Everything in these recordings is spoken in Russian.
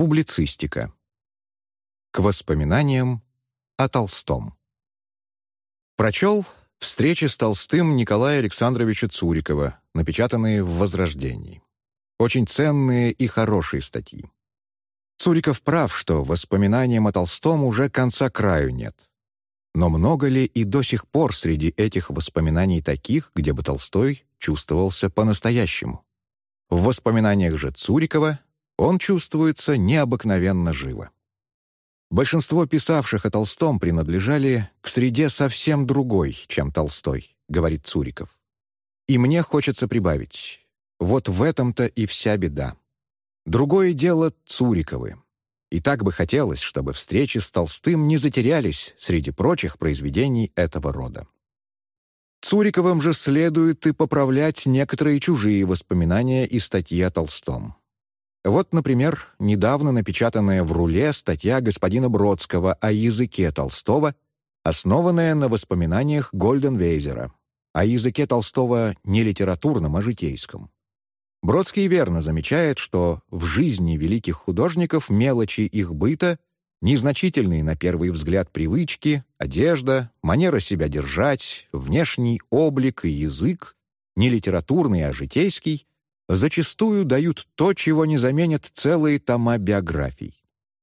Публицистика. К воспоминаниям о Толстом. Прочел «Встречи с Толстым» Николая Александровича Цурикова, напечатанные в «Возрождении». Очень ценные и хорошие статьи. Цуриков прав, что воспоминаниям о Толстом уже конца краю нет. Но много ли и до сих пор среди этих воспоминаний таких, где бы Толстой чувствовался по-настоящему? В воспоминаниях же Цурикова он чувствуется необыкновенно живо. Большинство писавших о Толстом принадлежали к среде совсем другой, чем Толстой, говорит Цуриков. И мне хочется прибавить, вот в этом-то и вся беда. Другое дело Цуриковы. И так бы хотелось, чтобы встречи с Толстым не затерялись среди прочих произведений этого рода. Цуриковым же следует и поправлять некоторые чужие воспоминания и статьи о Толстом. Вот, например, недавно напечатанная в «Руле» статья господина Бродского о языке Толстого, основанная на воспоминаниях Гольденвейзера, о языке Толстого не литературном, а житейском. Бродский верно замечает, что в жизни великих художников мелочи их быта, незначительные на первый взгляд привычки, одежда, манера себя держать, внешний облик и язык, не литературный, а житейский, зачастую дают то, чего не заменят целые тома биографий.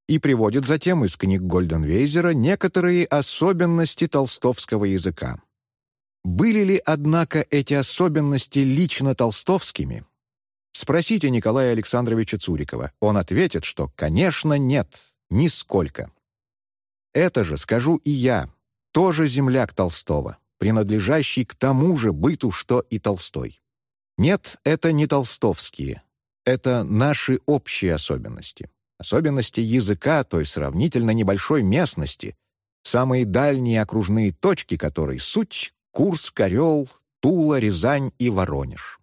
И приводят затем из книг Гольденвейзера некоторые особенности толстовского языка. Были ли, однако, эти особенности лично толстовскими? Спросите Николая Александровича Цурикова. Он ответит, что, конечно, нет, нисколько. Это же скажу и я, тоже земляк Толстого, принадлежащий к тому же быту, что и Толстой. Нет, это не толстовские. Это наши общие особенности. Особенности языка той сравнительно небольшой местности, самые дальние окружные точки которой — суть Курск, Орел, Тула, Рязань и Воронеж.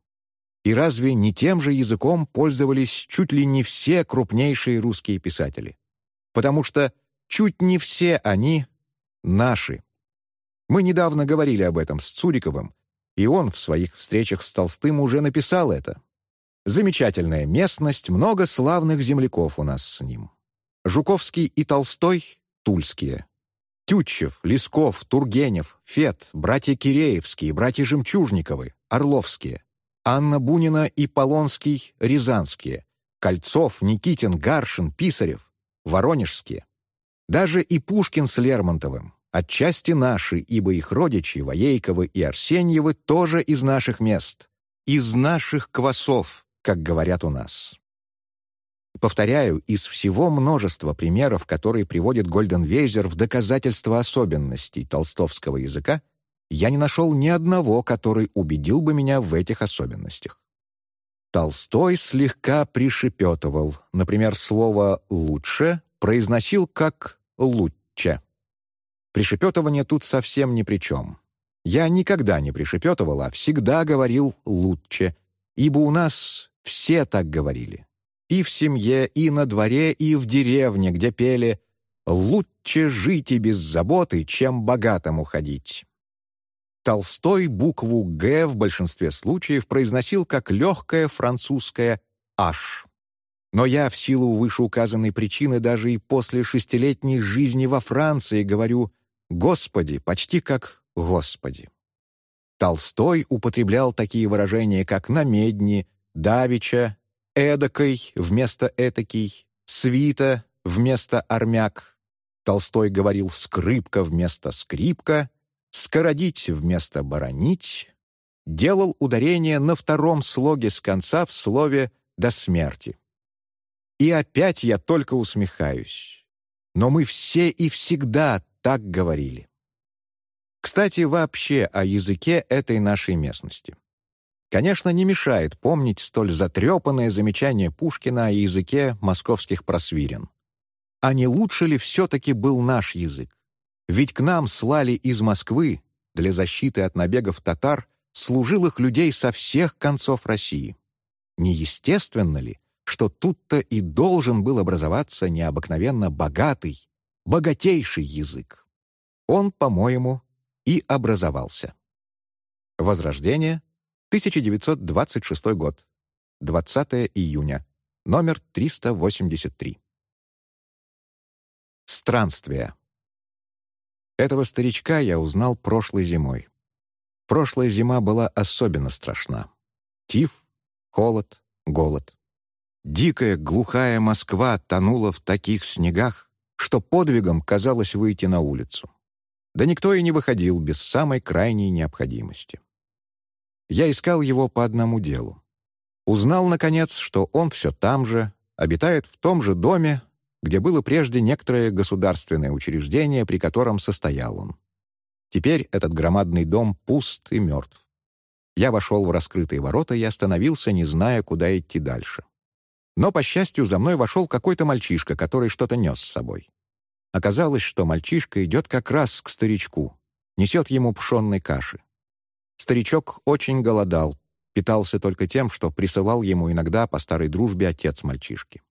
И разве не тем же языком пользовались чуть ли не все крупнейшие русские писатели? Потому что чуть не все они наши. Мы недавно говорили об этом с Цуриковым, и он в своих встречах с Толстым уже написал это. Замечательная местность, много славных земляков у нас с ним. Жуковский и Толстой — тульские. Тютчев, Лесков, Тургенев, Фет, братья Киреевские, братья Жемчужниковы, Орловские. Анна Бунина и Полонский — рязанские. Кольцов, Никитин, Гаршин, Писарев — воронежские. Даже и Пушкин с Лермонтовым, Отчасти наши, ибо их родичи, Воейковы и Арсеньевы, тоже из наших мест. Из наших квасов, как говорят у нас. Повторяю, из всего множества примеров, которые приводит Гольденвейзер в доказательство особенностей толстовского языка, я не нашел ни одного, который убедил бы меня в этих особенностях. Толстой слегка пришепетывал, например, слово «лучше» произносил как «лучче». Пришепетывание тут совсем ни при чем. Я никогда не пришепетывал, а всегда говорил «лучше», ибо у нас все так говорили. И в семье, и на дворе, и в деревне, где пели «лучше жить и без заботы, чем богатому ходить». Толстой букву «Г» в большинстве случаев произносил как легкое французское «H». Но я в силу вышеуказанной причины даже и после шестилетней жизни во Франции говорю «Господи» почти как «Господи». Толстой употреблял такие выражения, как «намедни», «давича», «эдакой» вместо «этакий», «свита» вместо «армяк». Толстой говорил «скрипка» вместо «скрипка», «скородить» вместо «боронить», делал ударение на втором слоге с конца в слове «до смерти». И опять я только усмехаюсь. Но мы все и всегда так говорили. Кстати, вообще о языке этой нашей местности. Конечно, не мешает помнить столь затрепанное замечание Пушкина о языке московских просвирен. А не лучше ли все-таки был наш язык? Ведь к нам слали из Москвы для защиты от набегов татар служилых людей со всех концов России. Неестественно ли, что тут-то и должен был образоваться необыкновенно богатый, богатейший язык. Он, по-моему, и образовался. Возрождение, 1926 год, 20 июня, номер 383. Странствия. Этого старичка я узнал прошлой зимой. Прошлая зима была особенно страшна. Тиф, холод, голод. Дикая, глухая Москва тонула в таких снегах, что подвигом казалось выйти на улицу. Да никто и не выходил без самой крайней необходимости. Я искал его по одному делу. Узнал, наконец, что он все там же, обитает в том же доме, где было прежде некоторое государственное учреждение, при котором состоял он. Теперь этот громадный дом пуст и мертв. Я вошел в раскрытые ворота и остановился, не зная, куда идти дальше. Но, по счастью, за мной вошел какой-то мальчишка, который что-то нес с собой. Оказалось, что мальчишка идет как раз к старичку, несет ему пшенной каши. Старичок очень голодал, питался только тем, что присылал ему иногда по старой дружбе отец мальчишки.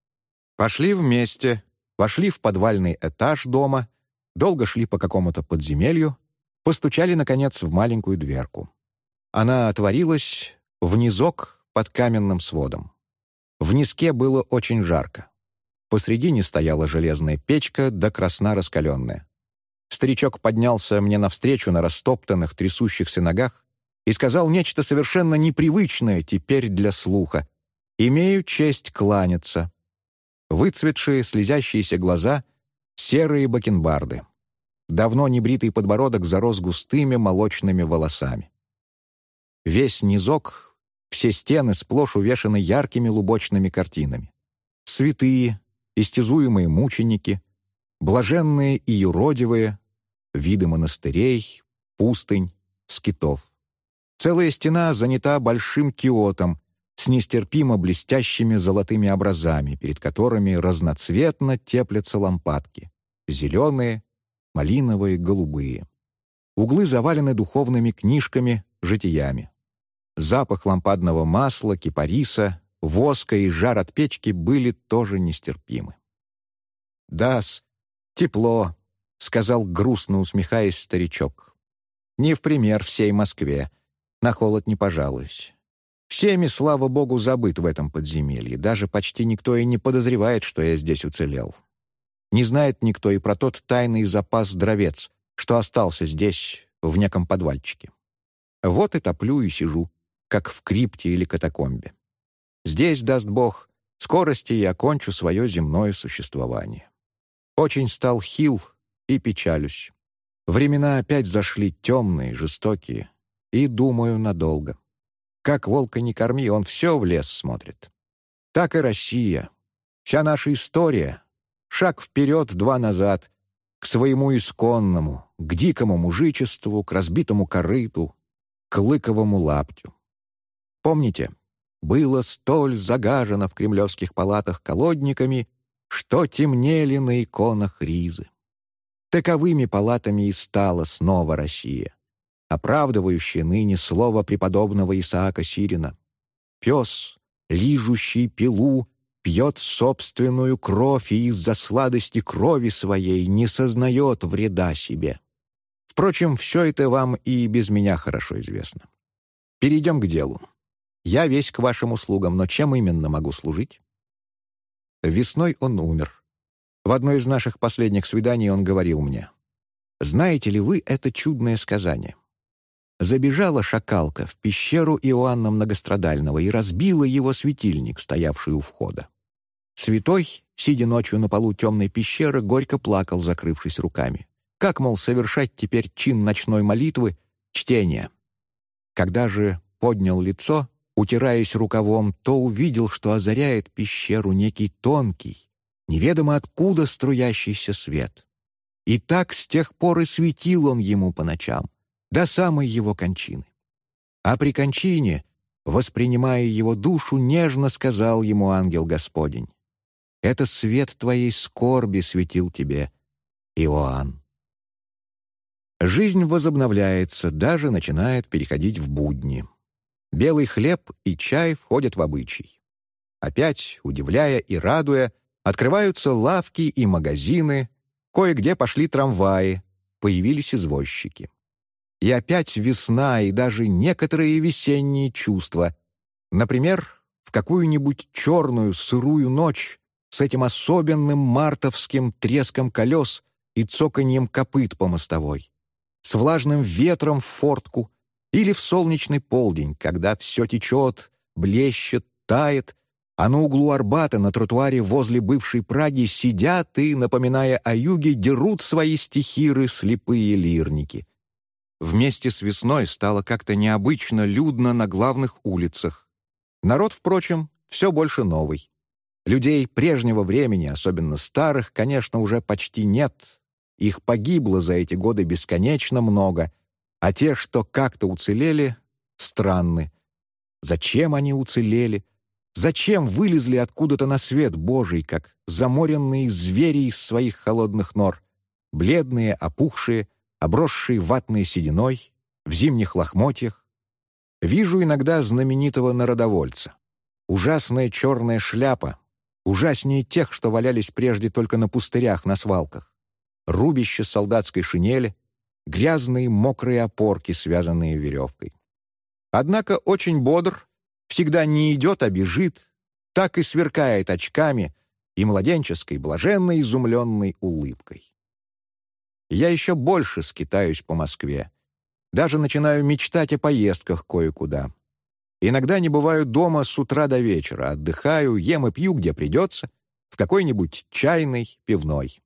Пошли вместе, вошли в подвальный этаж дома, долго шли по какому-то подземелью, постучали, наконец, в маленькую дверку. Она отворилась в низок под каменным сводом. В низке было очень жарко. Посредине стояла железная печка, да красна раскаленная. Старичок поднялся мне навстречу на растоптанных, трясущихся ногах и сказал нечто совершенно непривычное теперь для слуха. «Имею честь кланяться». Выцветшие, слезящиеся глаза, серые бакенбарды. Давно небритый подбородок зарос густыми молочными волосами. Весь низок, все стены сплошь увешаны яркими лубочными картинами. Святые, истязуемые мученики, блаженные и юродивые, виды монастырей, пустынь, скитов. Целая стена занята большим киотом с нестерпимо блестящими золотыми образами, перед которыми разноцветно теплятся лампадки — зеленые, малиновые, голубые. Углы завалены духовными книжками, житиями. Запах лампадного масла, кипариса, воска и жар от печки были тоже нестерпимы. «Да-с, тепло», — сказал грустно усмехаясь старичок. «Не в пример всей Москве. На холод не пожалуюсь. Всеми, слава богу, забыт в этом подземелье. Даже почти никто и не подозревает, что я здесь уцелел. Не знает никто и про тот тайный запас дровец, что остался здесь, в неком подвальчике. Вот и топлю и сижу, как в крипте или катакомбе. Здесь, даст Бог, скорости я окончу свое земное существование. Очень стал хил и печалюсь. Времена опять зашли темные, жестокие, и думаю надолго. Как волка не корми, он все в лес смотрит. Так и Россия. Вся наша история. Шаг вперед, два назад. К своему исконному, к дикому мужичеству, к разбитому корыту, к лыковому лаптю. Помните, было столь загажено в кремлевских палатах колодниками, что темнели на иконах ризы. Таковыми палатами и стала снова Россия, оправдывающая ныне слово преподобного Исаака Сирина. Пес, лижущий пилу, пьет собственную кровь и из-за сладости крови своей не сознает вреда себе. Впрочем, все это вам и без меня хорошо известно. Перейдем к делу. Я весь к вашим услугам, но чем именно могу служить? Весной он умер. В одно из наших последних свиданий он говорил мне, «Знаете ли вы это чудное сказание? Забежала шакалка в пещеру Иоанна Многострадального и разбила его светильник, стоявший у входа. Святой, сидя ночью на полу темной пещеры, горько плакал, закрывшись руками. Как, мол, совершать теперь чин ночной молитвы, чтения? Когда же поднял лицо, утираясь рукавом, то увидел, что озаряет пещеру некий тонкий, неведомо откуда струящийся свет. И так с тех пор и светил он ему по ночам, до самой его кончины. А при кончине, воспринимая его душу, нежно сказал ему ангел Господень, «Это свет твоей скорби светил тебе, Иоанн». Жизнь возобновляется, даже начинает переходить в будни. Белый хлеб и чай входят в обычай. Опять, удивляя и радуя, открываются лавки и магазины, кое-где пошли трамваи, появились извозчики. И опять весна и даже некоторые весенние чувства. Например, в какую-нибудь черную сырую ночь с этим особенным мартовским треском колес и цоканьем копыт по мостовой, с влажным ветром в фортку или в солнечный полдень, когда все течет, блещет, тает, а на углу Арбата на тротуаре возле бывшей Праги сидят и, напоминая о юге, дерут свои стихиры слепые лирники. Вместе с весной стало как-то необычно людно на главных улицах. Народ, впрочем, все больше новый. Людей прежнего времени, особенно старых, конечно, уже почти нет. Их погибло за эти годы бесконечно много, а те, что как-то уцелели, странны. Зачем они уцелели? Зачем вылезли откуда-то на свет Божий, как заморенные звери из своих холодных нор, бледные, опухшие, обросшие ватной сединой, в зимних лохмотьях? Вижу иногда знаменитого народовольца. Ужасная черная шляпа, ужаснее тех, что валялись прежде только на пустырях, на свалках. Рубище солдатской шинели, грязные мокрые опорки, связанные веревкой. Однако очень бодр всегда не идет, а бежит, так и сверкает очками и младенческой, блаженной, изумленной улыбкой. Я еще больше скитаюсь по Москве. Даже начинаю мечтать о поездках кое-куда. Иногда не бываю дома с утра до вечера, отдыхаю, ем и пью, где придется, в какой-нибудь чайной, пивной.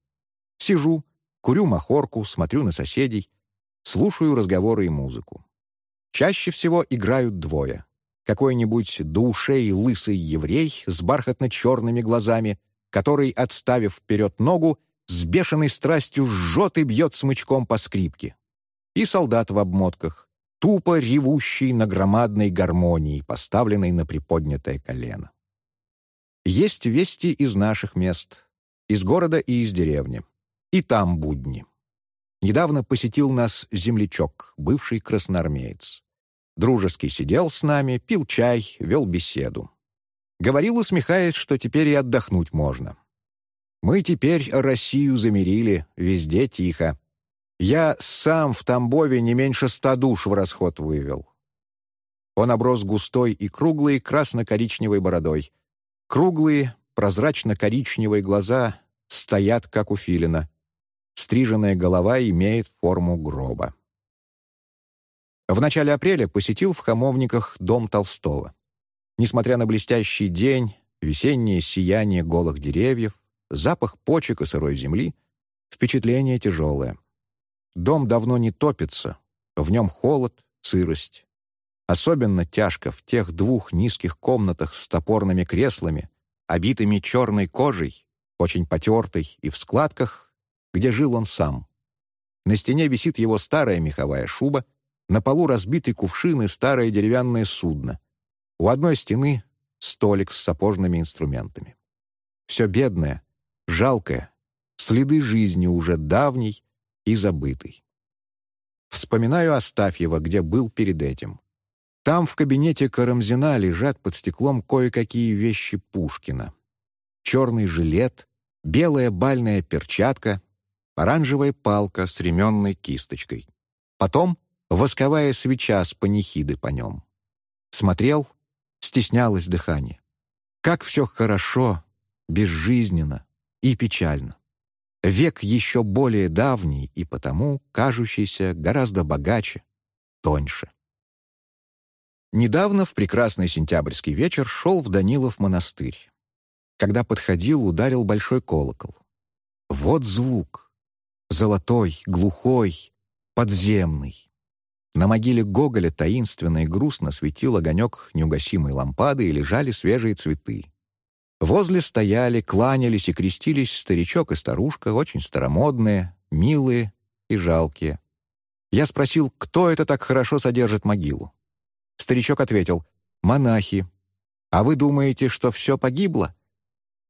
Сижу, курю махорку, смотрю на соседей, слушаю разговоры и музыку. Чаще всего играют двое какой-нибудь до ушей лысый еврей с бархатно-черными глазами, который, отставив вперед ногу, с бешеной страстью жжет и бьет смычком по скрипке. И солдат в обмотках, тупо ревущий на громадной гармонии, поставленной на приподнятое колено. Есть вести из наших мест, из города и из деревни. И там будни. Недавно посетил нас землячок, бывший красноармеец. Дружески сидел с нами, пил чай, вел беседу. Говорил, усмехаясь, что теперь и отдохнуть можно. Мы теперь Россию замерили, везде тихо. Я сам в Тамбове не меньше ста душ в расход вывел. Он оброс густой и круглой красно-коричневой бородой. Круглые, прозрачно-коричневые глаза стоят, как у филина. Стриженная голова имеет форму гроба. В начале апреля посетил в Хамовниках дом Толстого. Несмотря на блестящий день, весеннее сияние голых деревьев, запах почек и сырой земли, впечатление тяжелое. Дом давно не топится, в нем холод, сырость. Особенно тяжко в тех двух низких комнатах с топорными креслами, обитыми черной кожей, очень потертой и в складках, где жил он сам. На стене висит его старая меховая шуба — на полу разбитый кувшин и старое деревянное судно. У одной стены — столик с сапожными инструментами. Все бедное, жалкое, следы жизни уже давней и забытой. Вспоминаю Астафьева, где был перед этим. Там в кабинете Карамзина лежат под стеклом кое-какие вещи Пушкина. Черный жилет, белая бальная перчатка, оранжевая палка с ременной кисточкой. Потом восковая свеча с панихиды по нем. Смотрел, стеснялось дыхание. Как все хорошо, безжизненно и печально. Век еще более давний и потому кажущийся гораздо богаче, тоньше. Недавно в прекрасный сентябрьский вечер шел в Данилов монастырь. Когда подходил, ударил большой колокол. Вот звук. Золотой, глухой, подземный. На могиле Гоголя таинственно и грустно светил огонек неугасимой лампады и лежали свежие цветы. Возле стояли, кланялись и крестились старичок и старушка, очень старомодные, милые и жалкие. Я спросил, кто это так хорошо содержит могилу. Старичок ответил, «Монахи. А вы думаете, что все погибло?»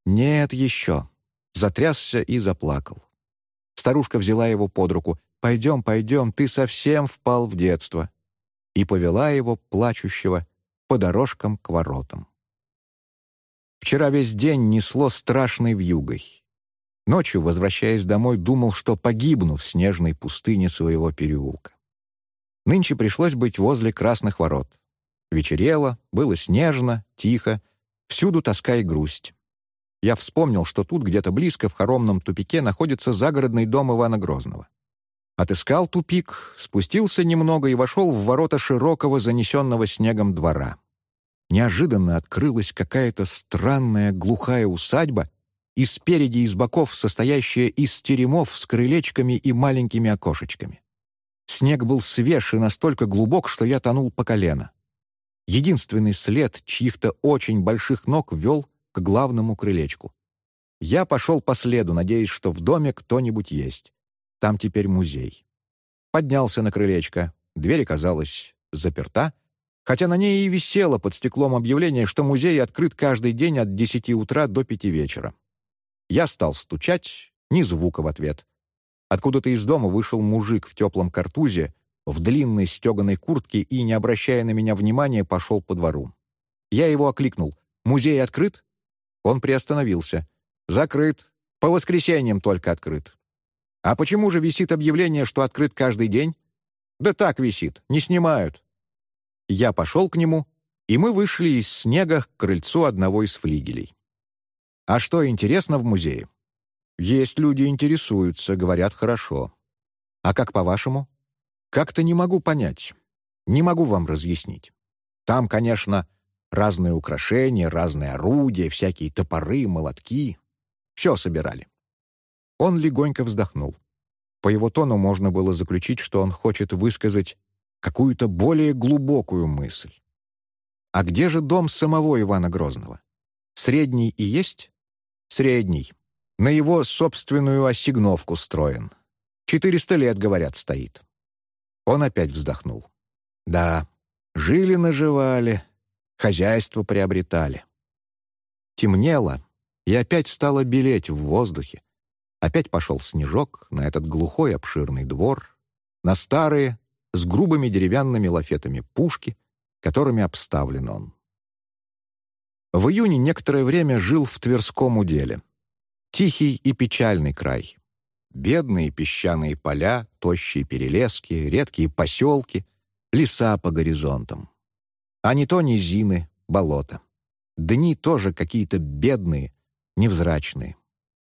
«Нет еще». Затрясся и заплакал. Старушка взяла его под руку. «Пойдем, пойдем, ты совсем впал в детство», и повела его, плачущего, по дорожкам к воротам. Вчера весь день несло страшной вьюгой. Ночью, возвращаясь домой, думал, что погибну в снежной пустыне своего переулка. Нынче пришлось быть возле красных ворот. Вечерело, было снежно, тихо, всюду тоска и грусть. Я вспомнил, что тут, где-то близко, в хоромном тупике, находится загородный дом Ивана Грозного. Отыскал тупик, спустился немного и вошел в ворота широкого, занесенного снегом двора. Неожиданно открылась какая-то странная глухая усадьба, и спереди и с боков состоящая из теремов с крылечками и маленькими окошечками. Снег был свеж и настолько глубок, что я тонул по колено. Единственный след чьих-то очень больших ног вел к главному крылечку. Я пошел по следу, надеясь, что в доме кто-нибудь есть. Там теперь музей. Поднялся на крылечко. Дверь оказалась заперта, хотя на ней и висело под стеклом объявление, что музей открыт каждый день от 10 утра до 5 вечера. Я стал стучать, ни звука в ответ. Откуда-то из дома вышел мужик в теплом картузе, в длинной стеганой куртке и, не обращая на меня внимания, пошел по двору. Я его окликнул. «Музей открыт?» Он приостановился. «Закрыт. По воскресеньям только открыт». «А почему же висит объявление, что открыт каждый день?» «Да так висит. Не снимают». Я пошел к нему, и мы вышли из снега к крыльцу одного из флигелей. «А что интересно в музее?» «Есть люди интересуются, говорят хорошо». «А как по-вашему?» «Как-то не могу понять. Не могу вам разъяснить. Там, конечно, Разные украшения, разные орудия, всякие топоры, молотки. Все собирали. Он легонько вздохнул. По его тону можно было заключить, что он хочет высказать какую-то более глубокую мысль. А где же дом самого Ивана Грозного? Средний и есть? Средний. На его собственную осигновку строен. Четыреста лет, говорят, стоит. Он опять вздохнул. Да, жили-наживали, хозяйство приобретали. Темнело, и опять стало белеть в воздухе. Опять пошел снежок на этот глухой обширный двор, на старые, с грубыми деревянными лафетами пушки, которыми обставлен он. В июне некоторое время жил в Тверском уделе. Тихий и печальный край. Бедные песчаные поля, тощие перелески, редкие поселки, леса по горизонтам. А не то низины, болота. Дни тоже какие-то бедные, невзрачные.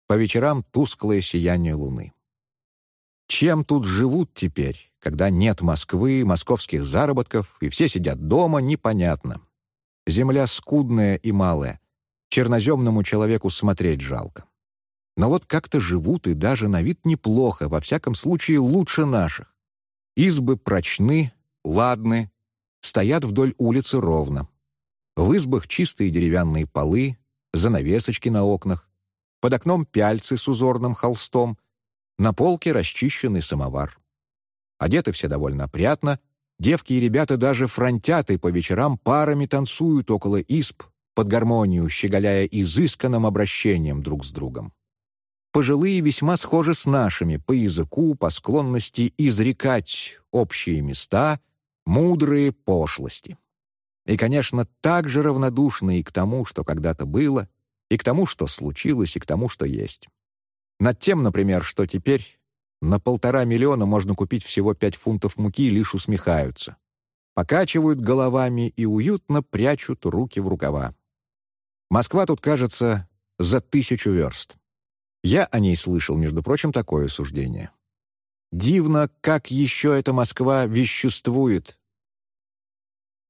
По вечерам тусклое сияние луны. Чем тут живут теперь, когда нет Москвы, московских заработков, и все сидят дома, непонятно. Земля скудная и малая. Черноземному человеку смотреть жалко. Но вот как-то живут и даже на вид неплохо, во всяком случае лучше наших. Избы прочны, ладны, стоят вдоль улицы ровно. В избах чистые деревянные полы, занавесочки на окнах, под окном пяльцы с узорным холстом, на полке расчищенный самовар. Одеты все довольно опрятно, девки и ребята даже фронтят по вечерам парами танцуют около изб, под гармонию, щеголяя изысканным обращением друг с другом. Пожилые весьма схожи с нашими по языку, по склонности изрекать общие места мудрые пошлости. И, конечно, так же равнодушны и к тому, что когда-то было, и к тому, что случилось, и к тому, что есть. Над тем, например, что теперь на полтора миллиона можно купить всего пять фунтов муки, лишь усмехаются. Покачивают головами и уютно прячут руки в рукава. Москва тут, кажется, за тысячу верст. Я о ней слышал, между прочим, такое суждение. Дивно, как еще эта Москва веществует.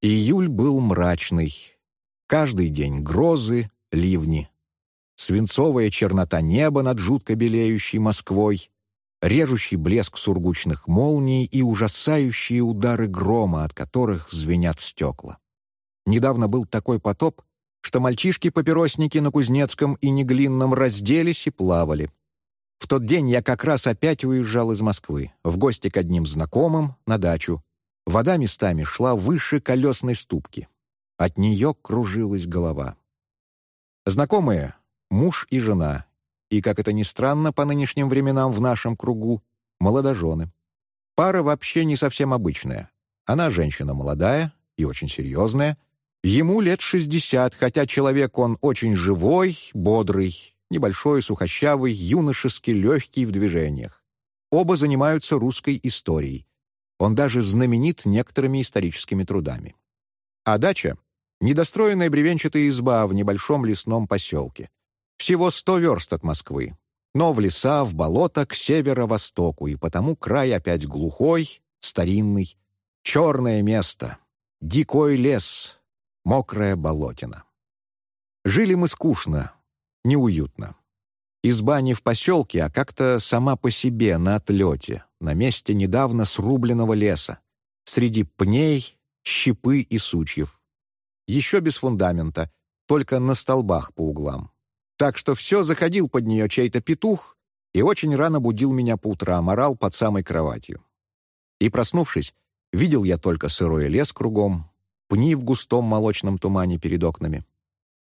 Июль был мрачный. Каждый день грозы, ливни. Свинцовая чернота неба над жутко белеющей Москвой, режущий блеск сургучных молний и ужасающие удары грома, от которых звенят стекла. Недавно был такой потоп, что мальчишки-папиросники на Кузнецком и Неглинном разделись и плавали. В тот день я как раз опять уезжал из Москвы, в гости к одним знакомым, на дачу. Вода местами шла выше колесной ступки. От нее кружилась голова. Знакомые — муж и жена, и, как это ни странно по нынешним временам в нашем кругу, молодожены. Пара вообще не совсем обычная. Она женщина молодая и очень серьезная. Ему лет шестьдесят, хотя человек он очень живой, бодрый, небольшой, сухощавый, юношески легкий в движениях. Оба занимаются русской историей. Он даже знаменит некоторыми историческими трудами. А дача — недостроенная бревенчатая изба в небольшом лесном поселке. Всего сто верст от Москвы. Но в леса, в болото к северо-востоку, и потому край опять глухой, старинный, черное место, дикой лес, мокрая болотина. Жили мы скучно, неуютно. Изба не в поселке, а как-то сама по себе, на отлете, на месте недавно срубленного леса, среди пней, щепы и сучьев. Еще без фундамента, только на столбах по углам. Так что все заходил под нее чей-то петух и очень рано будил меня по утрам, орал под самой кроватью. И, проснувшись, видел я только сырой лес кругом, пни в густом молочном тумане перед окнами.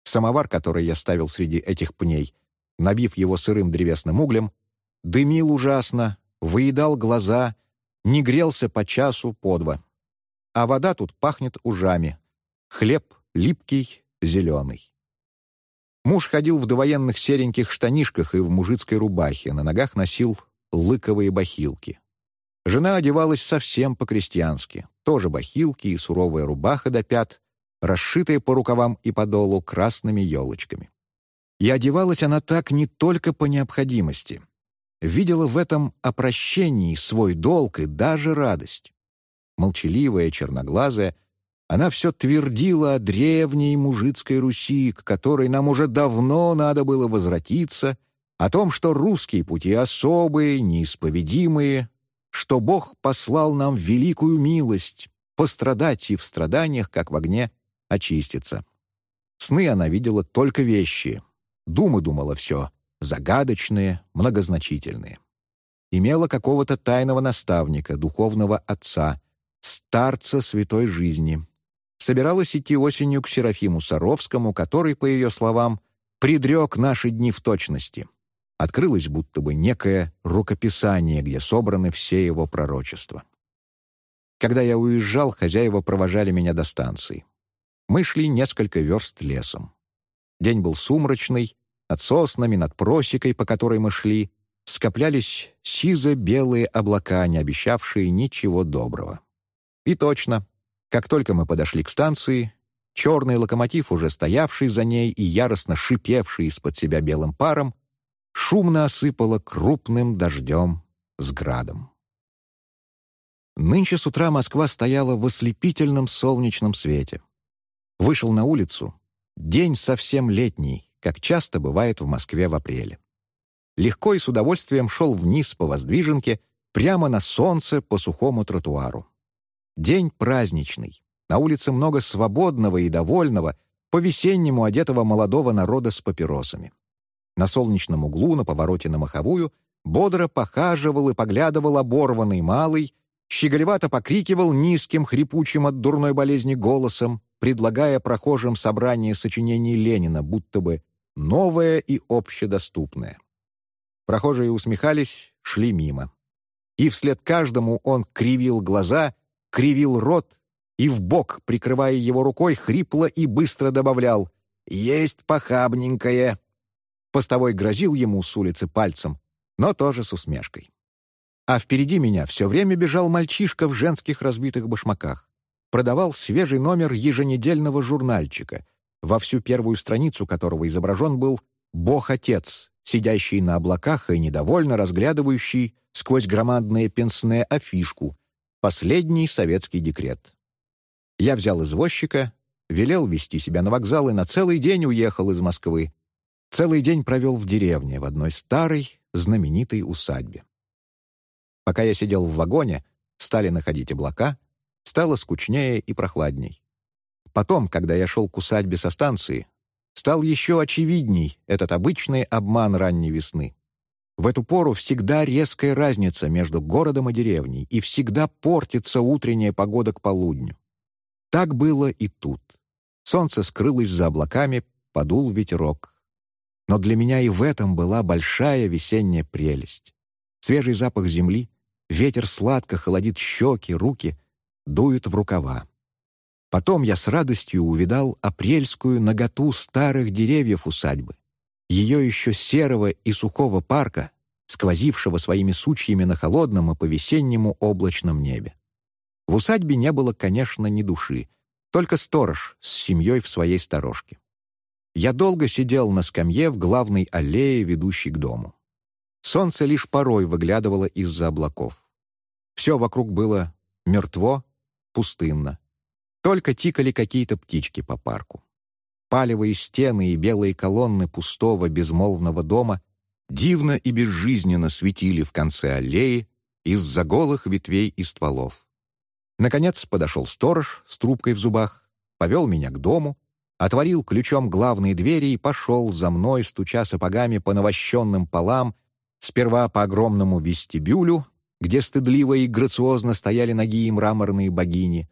Самовар, который я ставил среди этих пней, набив его сырым древесным углем, дымил ужасно, выедал глаза, не грелся по часу, по два. А вода тут пахнет ужами. Хлеб липкий, зеленый. Муж ходил в довоенных сереньких штанишках и в мужицкой рубахе, на ногах носил лыковые бахилки. Жена одевалась совсем по-крестьянски, тоже бахилки и суровая рубаха до пят, расшитая по рукавам и по долу красными елочками. И одевалась она так не только по необходимости. Видела в этом опрощении свой долг и даже радость. Молчаливая, черноглазая, она все твердила о древней мужицкой Руси, к которой нам уже давно надо было возвратиться, о том, что русские пути особые, неисповедимые, что Бог послал нам великую милость, пострадать и в страданиях, как в огне, очиститься. Сны она видела только вещи, думы думала все, загадочные, многозначительные. Имела какого-то тайного наставника, духовного отца, старца святой жизни. Собиралась идти осенью к Серафиму Саровскому, который, по ее словам, предрек наши дни в точности. Открылось будто бы некое рукописание, где собраны все его пророчества. Когда я уезжал, хозяева провожали меня до станции. Мы шли несколько верст лесом. День был сумрачный, над соснами, над просекой, по которой мы шли, скоплялись сизо-белые облака, не обещавшие ничего доброго. И точно, как только мы подошли к станции, черный локомотив, уже стоявший за ней и яростно шипевший из-под себя белым паром, шумно осыпало крупным дождем с градом. Нынче с утра Москва стояла в ослепительном солнечном свете. Вышел на улицу. День совсем летний, как часто бывает в Москве в апреле. Легко и с удовольствием шел вниз по воздвиженке, прямо на солнце по сухому тротуару. День праздничный. На улице много свободного и довольного, по-весеннему одетого молодого народа с папиросами. На солнечном углу, на повороте на Маховую, бодро похаживал и поглядывал оборванный малый, щеголевато покрикивал низким, хрипучим от дурной болезни голосом, предлагая прохожим собрание сочинений Ленина, будто бы новое и общедоступное. Прохожие усмехались, шли мимо. И вслед каждому он кривил глаза, кривил рот и в бок, прикрывая его рукой, хрипло и быстро добавлял «Есть похабненькое». Постовой грозил ему с улицы пальцем, но тоже с усмешкой. А впереди меня все время бежал мальчишка в женских разбитых башмаках продавал свежий номер еженедельного журнальчика, во всю первую страницу которого изображен был «Бог-отец», сидящий на облаках и недовольно разглядывающий сквозь громадные пенсне афишку «Последний советский декрет». Я взял извозчика, велел вести себя на вокзал и на целый день уехал из Москвы. Целый день провел в деревне, в одной старой, знаменитой усадьбе. Пока я сидел в вагоне, стали находить облака — стало скучнее и прохладней. Потом, когда я шел к усадьбе со станции, стал еще очевидней этот обычный обман ранней весны. В эту пору всегда резкая разница между городом и деревней, и всегда портится утренняя погода к полудню. Так было и тут. Солнце скрылось за облаками, подул ветерок. Но для меня и в этом была большая весенняя прелесть. Свежий запах земли, ветер сладко холодит щеки, руки — дуют в рукава. Потом я с радостью увидал апрельскую наготу старых деревьев усадьбы, ее еще серого и сухого парка, сквозившего своими сучьями на холодном и по-весеннему облачном небе. В усадьбе не было, конечно, ни души, только сторож с семьей в своей сторожке. я долго сидел на скамье в главной аллее, ведущей к дому. Солнце лишь порой выглядывало из-за облаков. Все вокруг было мертво, пустынно. Только тикали какие-то птички по парку. Палевые стены и белые колонны пустого безмолвного дома дивно и безжизненно светили в конце аллеи из-за голых ветвей и стволов. Наконец подошел сторож с трубкой в зубах, повел меня к дому, отворил ключом главные двери и пошел за мной, стуча сапогами по навощенным полам, сперва по огромному вестибюлю, где стыдливо и грациозно стояли ноги и мраморные богини,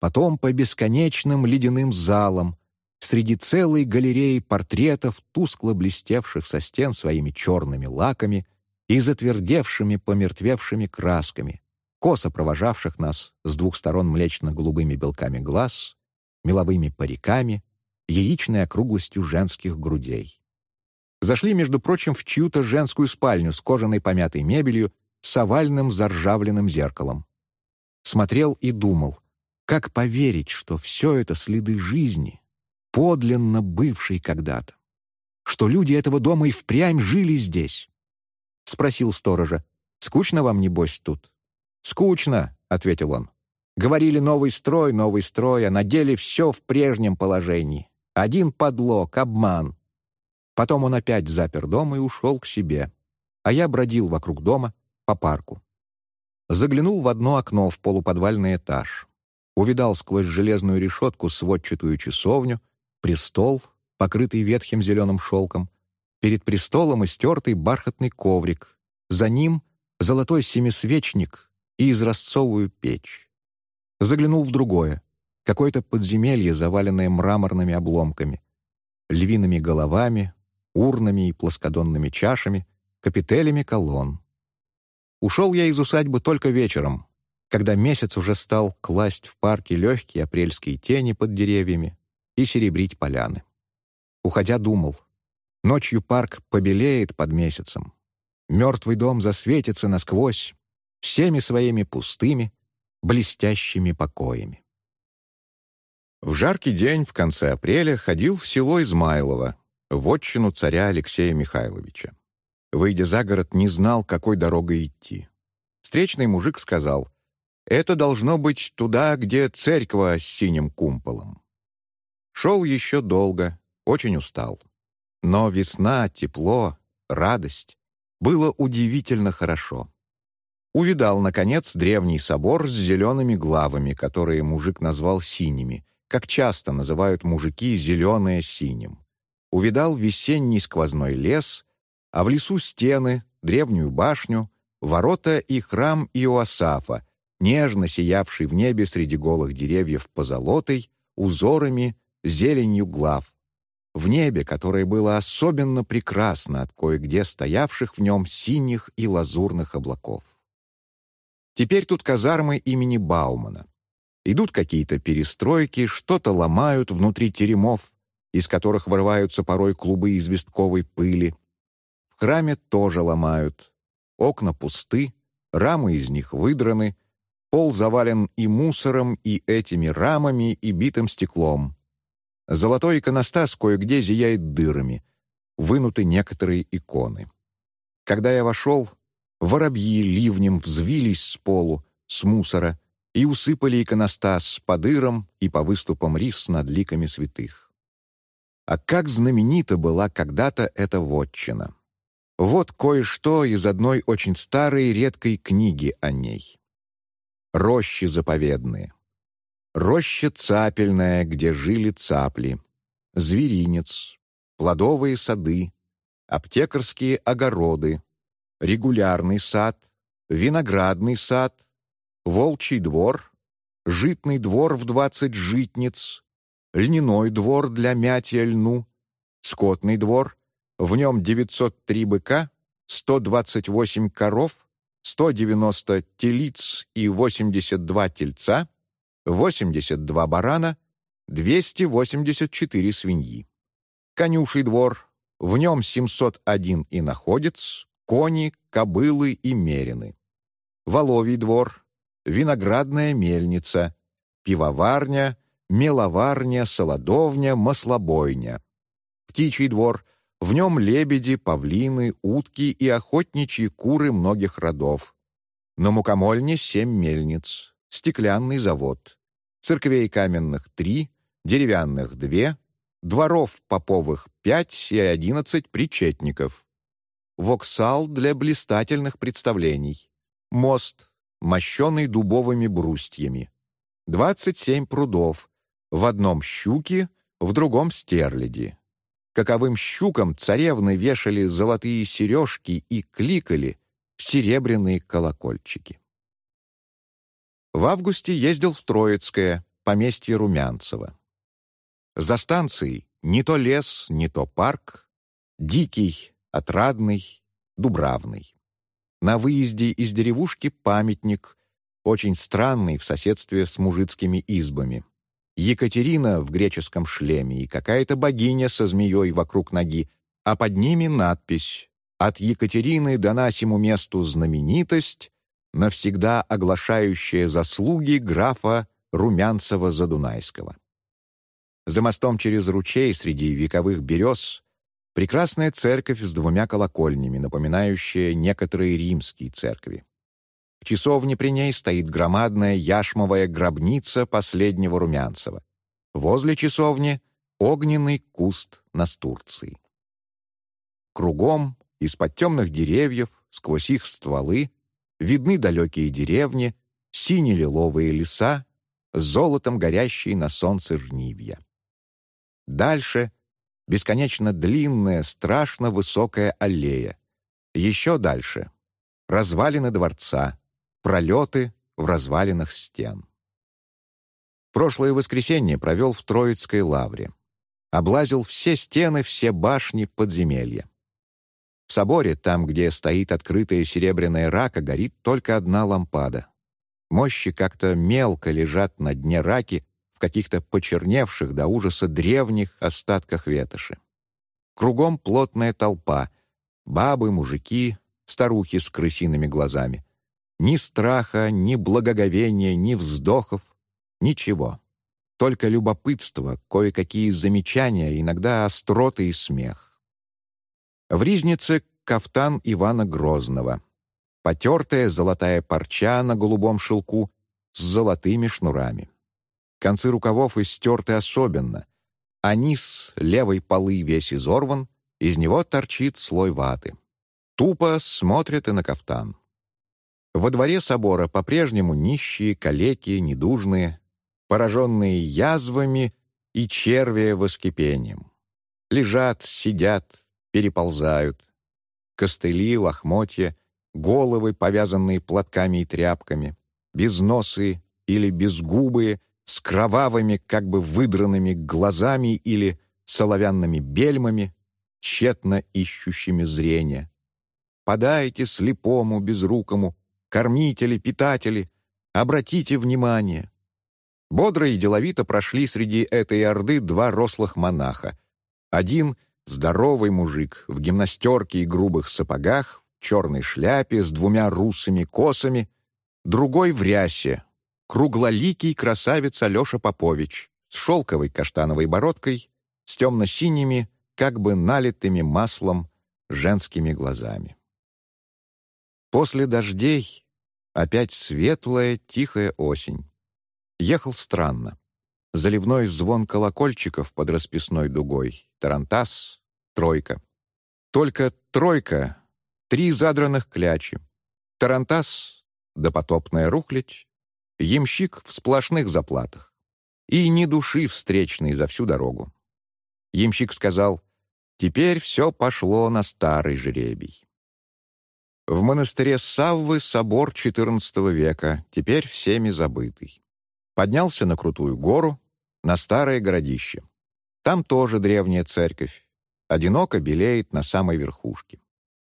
потом по бесконечным ледяным залам, среди целой галереи портретов, тускло блестевших со стен своими черными лаками и затвердевшими помертвевшими красками, косо провожавших нас с двух сторон млечно-голубыми белками глаз, меловыми париками, яичной округлостью женских грудей. Зашли, между прочим, в чью-то женскую спальню с кожаной помятой мебелью, с овальным заржавленным зеркалом. Смотрел и думал, как поверить, что все это следы жизни, подлинно бывшей когда-то, что люди этого дома и впрямь жили здесь. Спросил сторожа, «Скучно вам, небось, тут?» «Скучно», — ответил он. «Говорили, новый строй, новый строй, а на деле все в прежнем положении. Один подлог, обман». Потом он опять запер дом и ушел к себе, а я бродил вокруг дома по парку. Заглянул в одно окно в полуподвальный этаж. Увидал сквозь железную решетку сводчатую часовню, престол, покрытый ветхим зеленым шелком, перед престолом истертый бархатный коврик, за ним золотой семисвечник и изразцовую печь. Заглянул в другое, какое-то подземелье, заваленное мраморными обломками, львиными головами, урнами и плоскодонными чашами, капителями колонн. Ушел я из усадьбы только вечером, когда месяц уже стал класть в парке легкие апрельские тени под деревьями и серебрить поляны. Уходя, думал, ночью парк побелеет под месяцем, мертвый дом засветится насквозь, всеми своими пустыми, блестящими покоями. В жаркий день в конце апреля ходил в село Измайлово, в отчину царя Алексея Михайловича. Выйдя за город, не знал, какой дорогой идти. Встречный мужик сказал, «Это должно быть туда, где церква с синим кумполом». Шел еще долго, очень устал. Но весна, тепло, радость. Было удивительно хорошо увидал, наконец, древний собор с зелеными главами, которые мужик назвал синими, как часто называют мужики зеленое синим. Увидал весенний сквозной лес, а в лесу стены, древнюю башню, ворота и храм Иоасафа, нежно сиявший в небе среди голых деревьев позолотой, узорами, зеленью глав. В небе, которое было особенно прекрасно от кое-где стоявших в нем синих и лазурных облаков. Теперь тут казармы имени Баумана. Идут какие-то перестройки, что-то ломают внутри теремов, из которых вырываются порой клубы известковой пыли. В храме тоже ломают. Окна пусты, рамы из них выдраны, пол завален и мусором, и этими рамами, и битым стеклом. Золотой иконостас кое-где зияет дырами, вынуты некоторые иконы. Когда я вошел, Воробьи ливнем взвились с полу, с мусора, и усыпали иконостас по дырам и по выступам рис над ликами святых. А как знаменита была когда-то эта вотчина! Вот кое-что из одной очень старой редкой книги о ней. Рощи заповедные. Роща цапельная, где жили цапли. Зверинец. Плодовые сады. Аптекарские огороды регулярный сад, виноградный сад, волчий двор, житный двор в двадцать житниц, льняной двор для мятия льну, скотный двор, в нем 903 быка, 128 коров, 190 телиц и 82 тельца, 82 барана, 284 свиньи. Конюший двор, в нем 701 иноходец, кони, кобылы и мерины. Воловий двор, виноградная мельница, пивоварня, меловарня, солодовня, маслобойня. птичий двор, в нем лебеди, павлины, утки и охотничьи куры многих родов. На мукомольне семь мельниц, стеклянный завод, церквей каменных три, деревянных две, дворов поповых пять и одиннадцать причетников. Воксал для блистательных представлений. Мост, мощенный дубовыми брустьями. Двадцать семь прудов, в одном щуки, в другом стерляди. Каковым щукам царевны вешали золотые сережки и кликали в серебряные колокольчики. В августе ездил в Троицкое, поместье Румянцева. За станцией не то лес, не то парк, дикий, отрадный, дубравный. На выезде из деревушки памятник, очень странный в соседстве с мужицкими избами. Екатерина в греческом шлеме и какая-то богиня со змеей вокруг ноги, а под ними надпись «От Екатерины до насему месту знаменитость, навсегда оглашающая заслуги графа Румянцева-Задунайского». За мостом через ручей среди вековых берез прекрасная церковь с двумя колокольнями, напоминающая некоторые римские церкви часовне при ней стоит громадная яшмовая гробница последнего Румянцева. Возле часовни — огненный куст настурции. Кругом, из-под темных деревьев, сквозь их стволы, видны далекие деревни, сине-лиловые леса, золотом горящие на солнце жнивья. Дальше — бесконечно длинная, страшно высокая аллея. Еще дальше — развалины дворца, пролеты в развалинах стен. Прошлое воскресенье провел в Троицкой лавре. Облазил все стены, все башни подземелья. В соборе, там, где стоит открытая серебряная рака, горит только одна лампада. Мощи как-то мелко лежат на дне раки в каких-то почерневших до ужаса древних остатках ветоши. Кругом плотная толпа — бабы, мужики, старухи с крысиными глазами. Ни страха, ни благоговения, ни вздохов, ничего. Только любопытство, кое-какие замечания, иногда остроты и смех. В ризнице кафтан Ивана Грозного. Потертая золотая парча на голубом шелку с золотыми шнурами. Концы рукавов истерты особенно, а низ левой полы весь изорван, из него торчит слой ваты. Тупо смотрят и на кафтан. Во дворе собора по-прежнему нищие, калеки, недужные, пораженные язвами и червя воскипением. Лежат, сидят, переползают. Костыли, лохмотья, головы, повязанные платками и тряпками, безносые или безгубые, с кровавыми, как бы выдранными глазами или соловянными бельмами, тщетно ищущими зрения. Подайте слепому, безрукому, кормители, питатели, обратите внимание. Бодро и деловито прошли среди этой орды два рослых монаха. Один — здоровый мужик в гимнастерке и грубых сапогах, в черной шляпе с двумя русыми косами, другой в рясе, круглоликий красавец Алеша Попович с шелковой каштановой бородкой, с темно-синими, как бы налитыми маслом, женскими глазами. После дождей опять светлая, тихая осень. Ехал странно. Заливной звон колокольчиков под расписной дугой, тарантас, тройка. Только тройка, три задранных клячи, тарантас, допотопная рухлядь, ямщик в сплошных заплатах. И ни души встречной за всю дорогу. Ямщик сказал, «Теперь все пошло на старый жребий». В монастыре Саввы собор XIV века, теперь всеми забытый. Поднялся на крутую гору, на старое городище. Там тоже древняя церковь. Одиноко белеет на самой верхушке.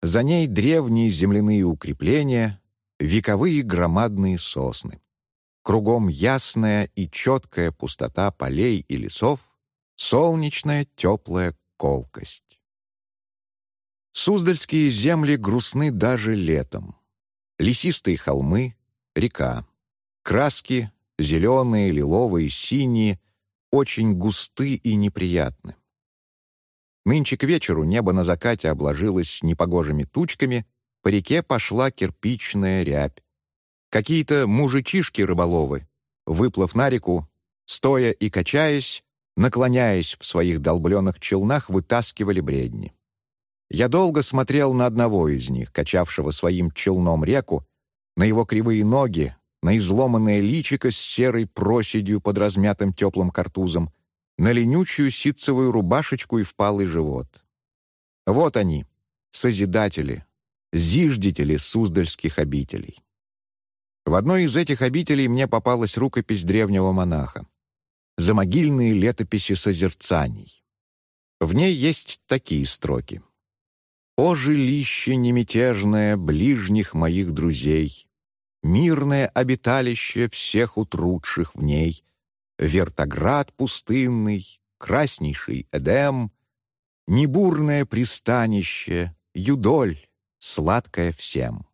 За ней древние земляные укрепления, вековые громадные сосны. Кругом ясная и четкая пустота полей и лесов, солнечная теплая колкость. Суздальские земли грустны даже летом. Лесистые холмы, река. Краски, зеленые, лиловые, синие, очень густы и неприятны. Нынче к вечеру небо на закате обложилось непогожими тучками, по реке пошла кирпичная рябь. Какие-то мужичишки-рыболовы, выплыв на реку, стоя и качаясь, наклоняясь в своих долбленных челнах, вытаскивали бредни. Я долго смотрел на одного из них, качавшего своим челном реку, на его кривые ноги, на изломанное личико с серой проседью под размятым теплым картузом, на ленючую ситцевую рубашечку и впалый живот. Вот они, созидатели, зиждители суздальских обителей. В одной из этих обителей мне попалась рукопись древнего монаха. Замогильные летописи созерцаний. В ней есть такие строки. «О жилище немятежное ближних моих друзей! Мирное обиталище всех утрудших в ней, Вертоград пустынный, краснейший Эдем, Небурное пристанище, юдоль, сладкое всем.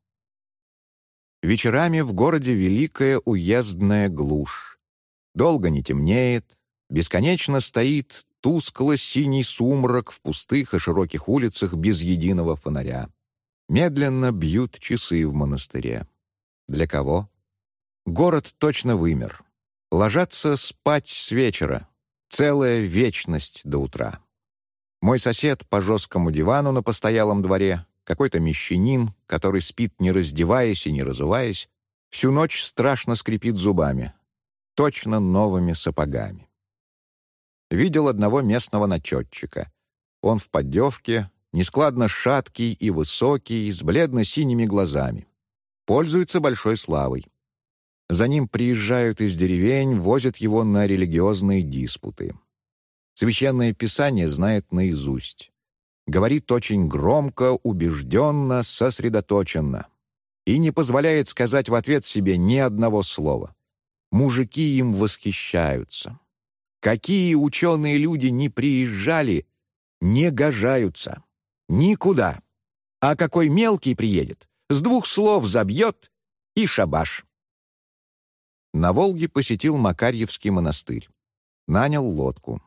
Вечерами в городе великая уездная глушь. Долго не темнеет, бесконечно стоит тускло-синий сумрак в пустых и широких улицах без единого фонаря. Медленно бьют часы в монастыре. Для кого? Город точно вымер. Ложатся спать с вечера. Целая вечность до утра. Мой сосед по жесткому дивану на постоялом дворе, какой-то мещанин, который спит, не раздеваясь и не разуваясь, всю ночь страшно скрипит зубами. Точно новыми сапогами. Видел одного местного начетчика. Он в поддевке, нескладно шаткий и высокий, с бледно-синими глазами. Пользуется большой славой. За ним приезжают из деревень, возят его на религиозные диспуты. Священное Писание знает наизусть. Говорит очень громко, убежденно, сосредоточенно. И не позволяет сказать в ответ себе ни одного слова. Мужики им восхищаются. Какие ученые люди не приезжали, не гожаются. Никуда. А какой мелкий приедет, с двух слов забьет и шабаш. На Волге посетил Макарьевский монастырь. Нанял лодку.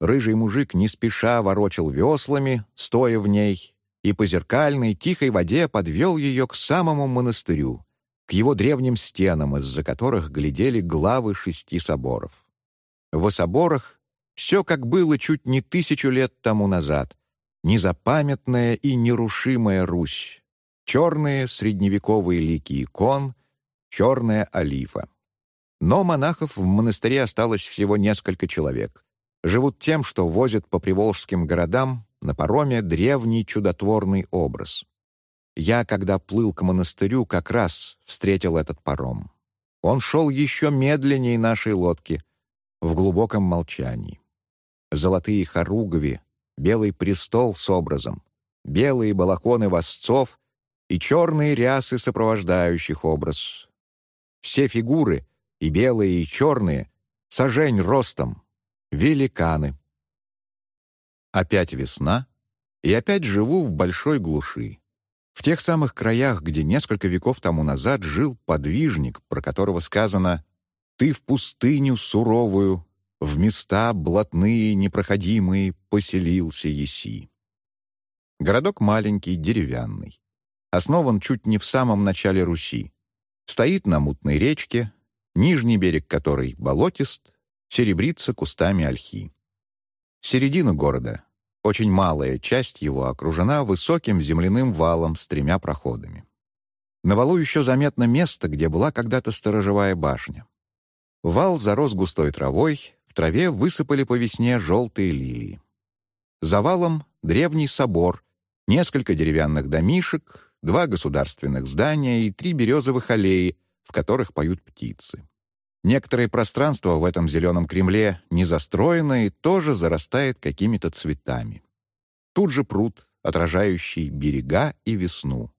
Рыжий мужик не спеша ворочал веслами, стоя в ней, и по зеркальной, тихой воде подвел ее к самому монастырю, к его древним стенам, из-за которых глядели главы шести соборов. Во соборах все как было чуть не тысячу лет тому назад, незапамятная и нерушимая Русь, черные средневековые лики икон, черная олифа. Но монахов в монастыре осталось всего несколько человек. Живут тем, что возят по приволжским городам на пароме древний чудотворный образ. Я, когда плыл к монастырю, как раз встретил этот паром. Он шел еще медленнее нашей лодки, в глубоком молчании. Золотые хоругви, белый престол с образом, белые балахоны восцов и черные рясы сопровождающих образ. Все фигуры — и белые, и черные, сажень ростом, великаны. Опять весна, и опять живу в большой глуши. В тех самых краях, где несколько веков тому назад жил подвижник, про которого сказано «Ты в пустыню суровую, в места блатные непроходимые поселился еси». Городок маленький, деревянный. Основан чуть не в самом начале Руси. Стоит на мутной речке, нижний берег которой болотист, серебрится кустами ольхи. Середина города, очень малая часть его, окружена высоким земляным валом с тремя проходами. На валу еще заметно место, где была когда-то сторожевая башня. Вал зарос густой травой, в траве высыпали по весне желтые лилии. За валом древний собор, несколько деревянных домишек, два государственных здания и три березовых аллеи, в которых поют птицы. Некоторое пространство в этом зеленом Кремле не застроено и тоже зарастает какими-то цветами. Тут же пруд, отражающий берега и весну.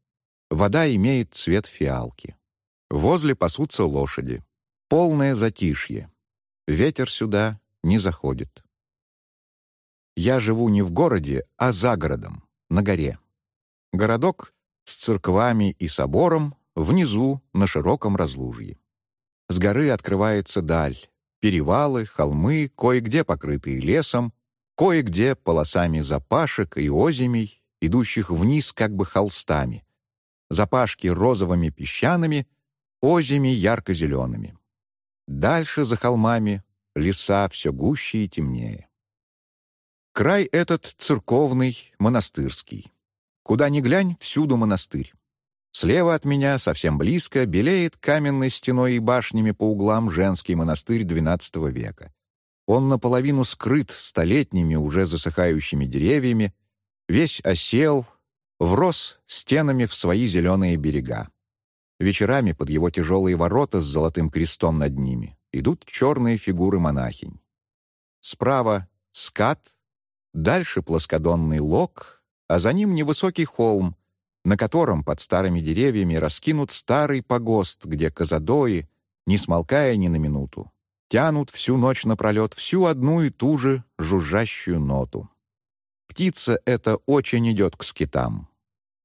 Вода имеет цвет фиалки. Возле пасутся лошади. Полное затишье. Ветер сюда не заходит. Я живу не в городе, а за городом, на горе. Городок с церквами и собором внизу на широком разлужье. С горы открывается даль. Перевалы, холмы, кое-где покрытые лесом, кое-где полосами запашек и озимей, идущих вниз как бы холстами, запашки розовыми песчаными, озими ярко-зелеными. Дальше за холмами леса все гуще и темнее. Край этот церковный, монастырский. Куда ни глянь, всюду монастырь. Слева от меня, совсем близко, белеет каменной стеной и башнями по углам женский монастырь XII века. Он наполовину скрыт столетними, уже засыхающими деревьями, весь осел, врос стенами в свои зеленые берега. Вечерами под его тяжелые ворота с золотым крестом над ними идут черные фигуры монахинь. Справа — скат, дальше плоскодонный лог, а за ним невысокий холм, на котором под старыми деревьями раскинут старый погост, где казадои, не смолкая ни на минуту, тянут всю ночь напролет всю одну и ту же жужжащую ноту. Птица эта очень идет к скитам.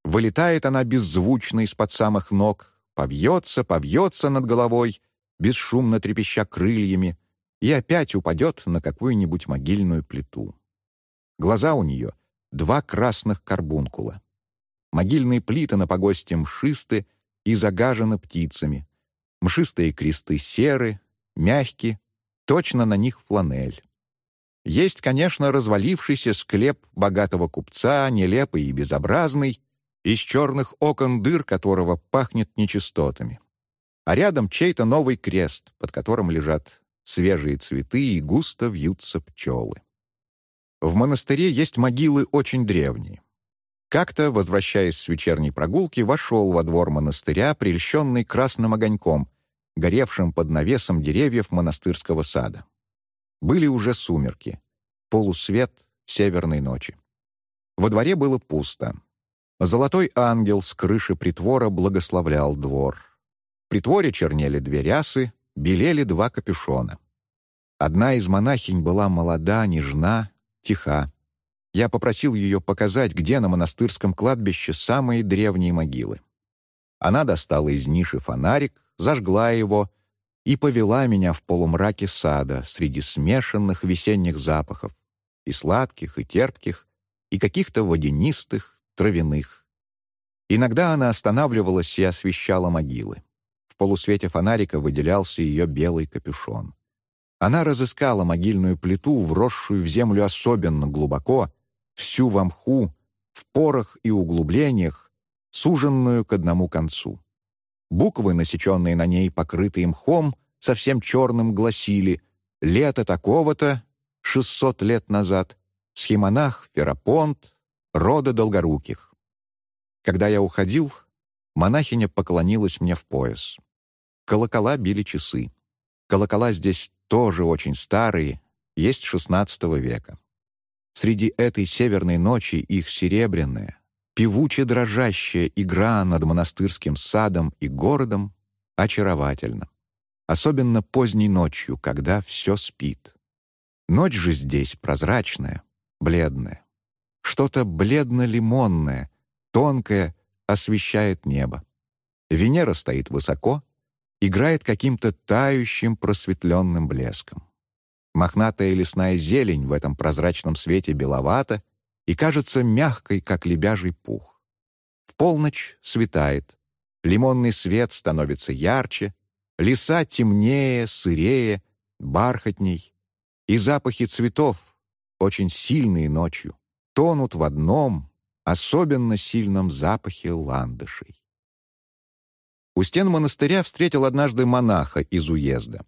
Вылетает она беззвучно из-под самых ног, повьется, повьется над головой, бесшумно трепеща крыльями, и опять упадет на какую-нибудь могильную плиту. Глаза у нее — два красных карбункула. Могильные плиты на погосте мшисты и загажены птицами. Мшистые кресты серы, мягкие, точно на них фланель. Есть, конечно, развалившийся склеп богатого купца, нелепый и безобразный, из черных окон дыр которого пахнет нечистотами. А рядом чей-то новый крест, под которым лежат свежие цветы и густо вьются пчелы. В монастыре есть могилы очень древние. Как-то, возвращаясь с вечерней прогулки, вошел во двор монастыря, прельщенный красным огоньком, горевшим под навесом деревьев монастырского сада. Были уже сумерки, полусвет северной ночи. Во дворе было пусто. Золотой ангел с крыши притвора благословлял двор. В притворе чернели две рясы, белели два капюшона. Одна из монахинь была молода, нежна, тиха. Я попросил ее показать, где на монастырском кладбище самые древние могилы. Она достала из ниши фонарик, зажгла его и повела меня в полумраке сада среди смешанных весенних запахов, и сладких, и терпких, и каких-то водянистых, травяных. Иногда она останавливалась и освещала могилы. В полусвете фонарика выделялся ее белый капюшон. Она разыскала могильную плиту, вросшую в землю особенно глубоко, всю в мху, в порах и углублениях, суженную к одному концу. Буквы, насеченные на ней, покрытые мхом, совсем черным, гласили «Лето такого-то, 600 лет назад, схемонах Ферапонт, рода долгоруких. Когда я уходил, монахиня поклонилась мне в пояс. Колокола били часы. Колокола здесь тоже очень старые, есть XVI века. Среди этой северной ночи их серебряная, певуче дрожащая игра над монастырским садом и городом очаровательна. Особенно поздней ночью, когда все спит. Ночь же здесь прозрачная, бледная. Что-то бледно-лимонное, тонкое освещает небо. Венера стоит высоко, играет каким-то тающим просветленным блеском. Мохнатая лесная зелень в этом прозрачном свете беловата и кажется мягкой, как лебяжий пух. В полночь светает, лимонный свет становится ярче, леса темнее, сырее, бархатней, и запахи цветов, очень сильные ночью, тонут в одном, особенно сильном запахе ландышей. У стен монастыря встретил однажды монаха из уезда.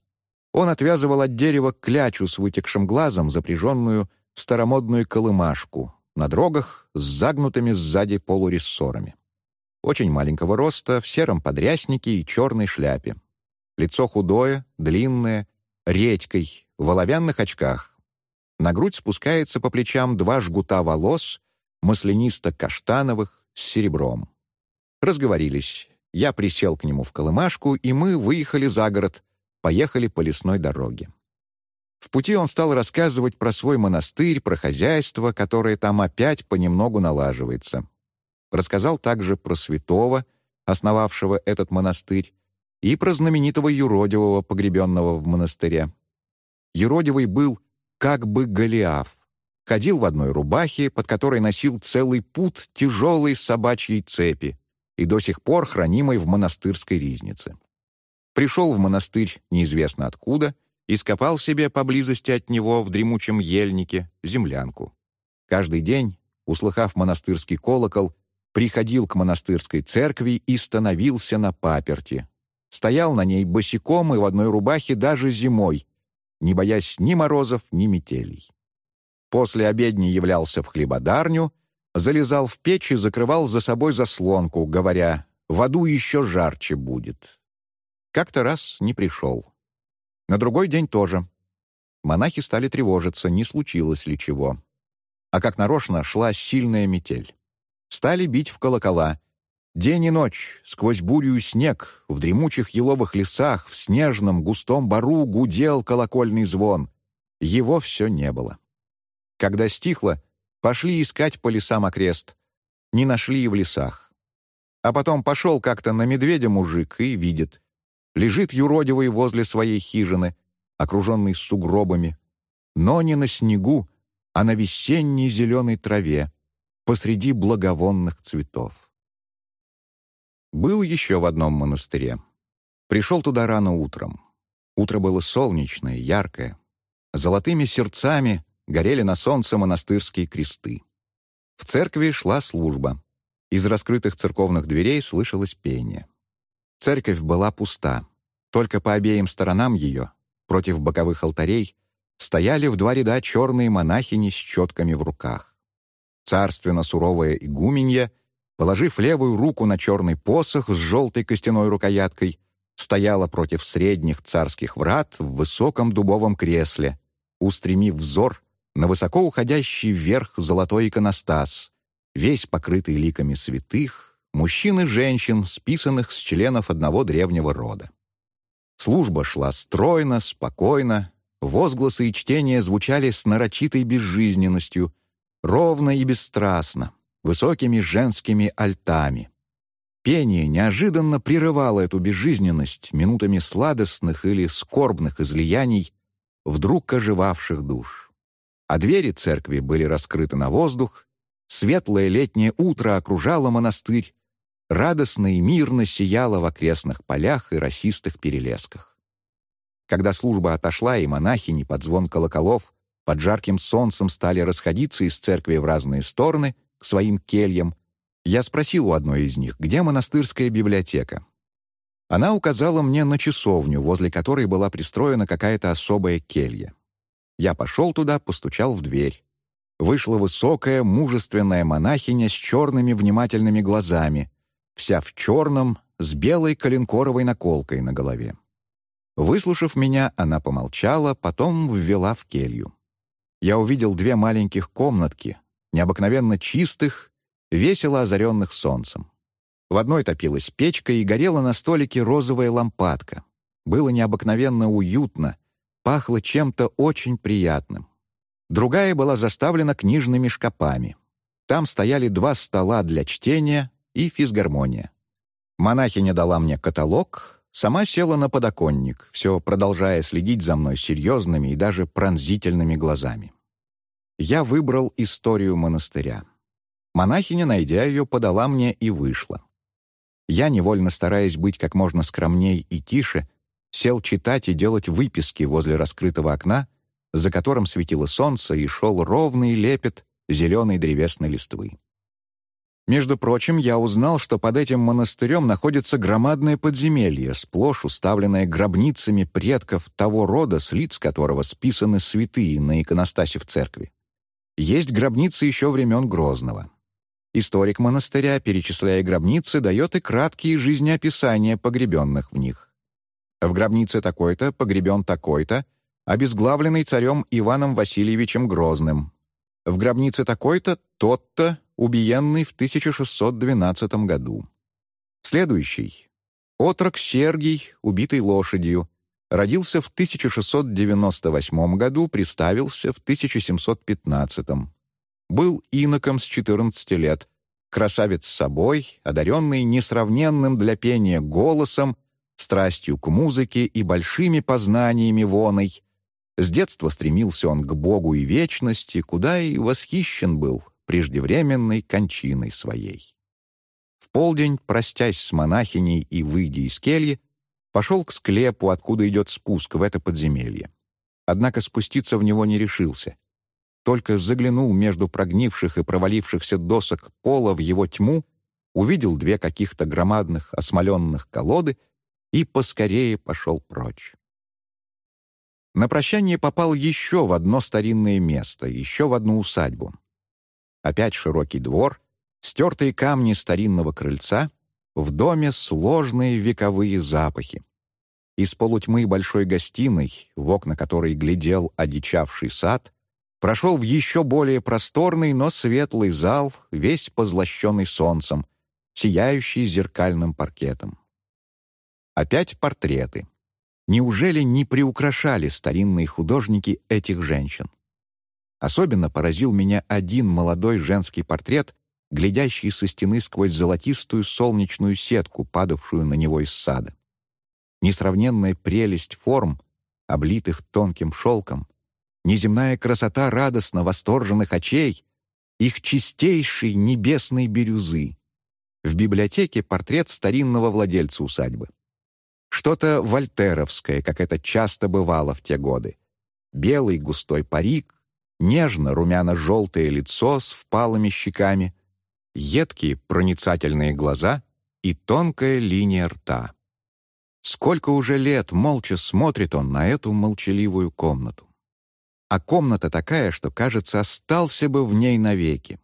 Он отвязывал от дерева клячу с вытекшим глазом, запряженную в старомодную колымашку, на дрогах с загнутыми сзади полурессорами. Очень маленького роста, в сером подряснике и черной шляпе. Лицо худое, длинное, редькой, в оловянных очках. На грудь спускается по плечам два жгута волос, маслянисто-каштановых, с серебром. Разговорились. Я присел к нему в колымашку, и мы выехали за город, поехали по лесной дороге. В пути он стал рассказывать про свой монастырь, про хозяйство, которое там опять понемногу налаживается. Рассказал также про святого, основавшего этот монастырь, и про знаменитого юродивого, погребенного в монастыре. Юродивый был как бы Голиаф, ходил в одной рубахе, под которой носил целый пут тяжелой собачьей цепи и до сих пор хранимой в монастырской ризнице. Пришел в монастырь неизвестно откуда и скопал себе поблизости от него в дремучем ельнике землянку. Каждый день, услыхав монастырский колокол, приходил к монастырской церкви и становился на паперти. Стоял на ней босиком и в одной рубахе даже зимой, не боясь ни морозов, ни метелей. После обедни являлся в хлебодарню, залезал в печь и закрывал за собой заслонку, говоря «в аду еще жарче будет». Как-то раз не пришел. На другой день тоже. Монахи стали тревожиться, не случилось ли чего. А как нарочно шла сильная метель. Стали бить в колокола. День и ночь, сквозь бурю и снег, в дремучих еловых лесах, в снежном густом бару гудел колокольный звон. Его все не было. Когда стихло, пошли искать по лесам окрест. Не нашли и в лесах. А потом пошел как-то на медведя мужик и видит. Лежит юродивый возле своей хижины, окруженный сугробами, но не на снегу, а на весенней зеленой траве, посреди благовонных цветов. Был еще в одном монастыре. Пришел туда рано утром. Утро было солнечное, яркое. Золотыми сердцами горели на солнце монастырские кресты. В церкви шла служба. Из раскрытых церковных дверей слышалось пение. Церковь была пуста. Только по обеим сторонам ее, против боковых алтарей, стояли в два ряда черные монахини с четками в руках. Царственно суровая игуменья, положив левую руку на черный посох с желтой костяной рукояткой, стояла против средних царских врат в высоком дубовом кресле, устремив взор на высоко уходящий вверх золотой иконостас, весь покрытый ликами святых, мужчин и женщин, списанных с членов одного древнего рода. Служба шла стройно, спокойно, возгласы и чтения звучали с нарочитой безжизненностью, ровно и бесстрастно, высокими женскими альтами. Пение неожиданно прерывало эту безжизненность минутами сладостных или скорбных излияний, вдруг оживавших душ. А двери церкви были раскрыты на воздух, светлое летнее утро окружало монастырь, радостно и мирно сияла в окрестных полях и росистых перелесках. Когда служба отошла, и монахини под звон колоколов под жарким солнцем стали расходиться из церкви в разные стороны, к своим кельям, я спросил у одной из них, где монастырская библиотека. Она указала мне на часовню, возле которой была пристроена какая-то особая келья. Я пошел туда, постучал в дверь. Вышла высокая, мужественная монахиня с черными внимательными глазами, вся в черном, с белой коленкоровой наколкой на голове. Выслушав меня, она помолчала, потом ввела в келью. Я увидел две маленьких комнатки, необыкновенно чистых, весело озаренных солнцем. В одной топилась печка и горела на столике розовая лампадка. Было необыкновенно уютно, пахло чем-то очень приятным. Другая была заставлена книжными шкапами. Там стояли два стола для чтения, и физгармония. Монахиня дала мне каталог, сама села на подоконник, все продолжая следить за мной серьезными и даже пронзительными глазами. Я выбрал историю монастыря. Монахиня, найдя ее, подала мне и вышла. Я, невольно стараясь быть как можно скромней и тише, сел читать и делать выписки возле раскрытого окна, за которым светило солнце и шел ровный лепет зеленой древесной листвы. Между прочим, я узнал, что под этим монастырем находится громадное подземелье, сплошь уставленное гробницами предков того рода, с лиц которого списаны святые на иконостасе в церкви. Есть гробницы еще времен Грозного. Историк монастыря, перечисляя гробницы, дает и краткие жизнеописания погребенных в них. В гробнице такой-то погребен такой-то, обезглавленный царем Иваном Васильевичем Грозным. В гробнице такой-то тот-то убиенный в 1612 году. Следующий. Отрок Сергий, убитый лошадью, родился в 1698 году, приставился в 1715. Был иноком с 14 лет, красавец собой, одаренный несравненным для пения голосом, страстью к музыке и большими познаниями воной, С детства стремился он к Богу и вечности, куда и восхищен был преждевременной кончиной своей. В полдень, простясь с монахиней и выйдя из кельи, пошел к склепу, откуда идет спуск в это подземелье. Однако спуститься в него не решился. Только заглянул между прогнивших и провалившихся досок пола в его тьму, увидел две каких-то громадных осмоленных колоды и поскорее пошел прочь. На прощание попал еще в одно старинное место, еще в одну усадьбу. Опять широкий двор, стертые камни старинного крыльца, в доме сложные вековые запахи. Из полутьмы большой гостиной, в окна которой глядел одичавший сад, прошел в еще более просторный, но светлый зал, весь позлощенный солнцем, сияющий зеркальным паркетом. Опять портреты. Неужели не приукрашали старинные художники этих женщин? Особенно поразил меня один молодой женский портрет, глядящий со стены сквозь золотистую солнечную сетку, падавшую на него из сада. Несравненная прелесть форм, облитых тонким шелком, неземная красота радостно восторженных очей, их чистейшей небесной бирюзы. В библиотеке портрет старинного владельца усадьбы. Что-то вольтеровское, как это часто бывало в те годы. Белый густой парик, нежно-румяно-желтое лицо с впалыми щеками, едкие проницательные глаза и тонкая линия рта. Сколько уже лет молча смотрит он на эту молчаливую комнату. А комната такая, что, кажется, остался бы в ней навеки.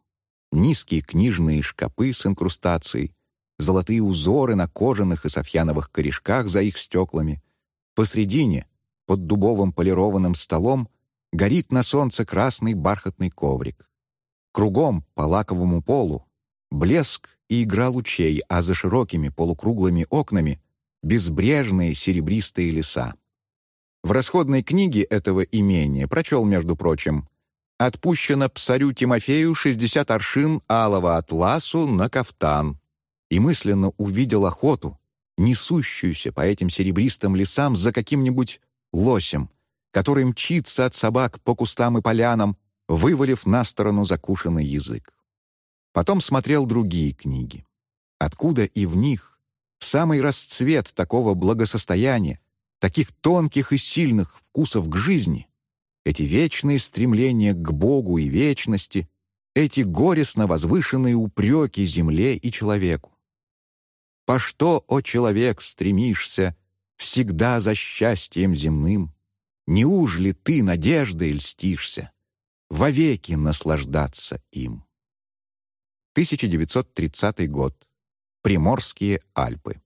Низкие книжные шкапы с инкрустацией, золотые узоры на кожаных и софьяновых корешках за их стеклами. Посредине, под дубовым полированным столом, горит на солнце красный бархатный коврик. Кругом, по лаковому полу, блеск и игра лучей, а за широкими полукруглыми окнами — безбрежные серебристые леса. В расходной книге этого имения прочел, между прочим, «Отпущено псарю Тимофею 60 аршин алого атласу на кафтан, и мысленно увидел охоту, несущуюся по этим серебристым лесам за каким-нибудь лосем, который мчится от собак по кустам и полянам, вывалив на сторону закушенный язык. Потом смотрел другие книги. Откуда и в них, в самый расцвет такого благосостояния, таких тонких и сильных вкусов к жизни, эти вечные стремления к Богу и вечности, эти горестно возвышенные упреки земле и человеку. По что, о человек, стремишься всегда за счастьем земным? Неужели ты надеждой льстишься, вовеки наслаждаться им? 1930 год. Приморские Альпы.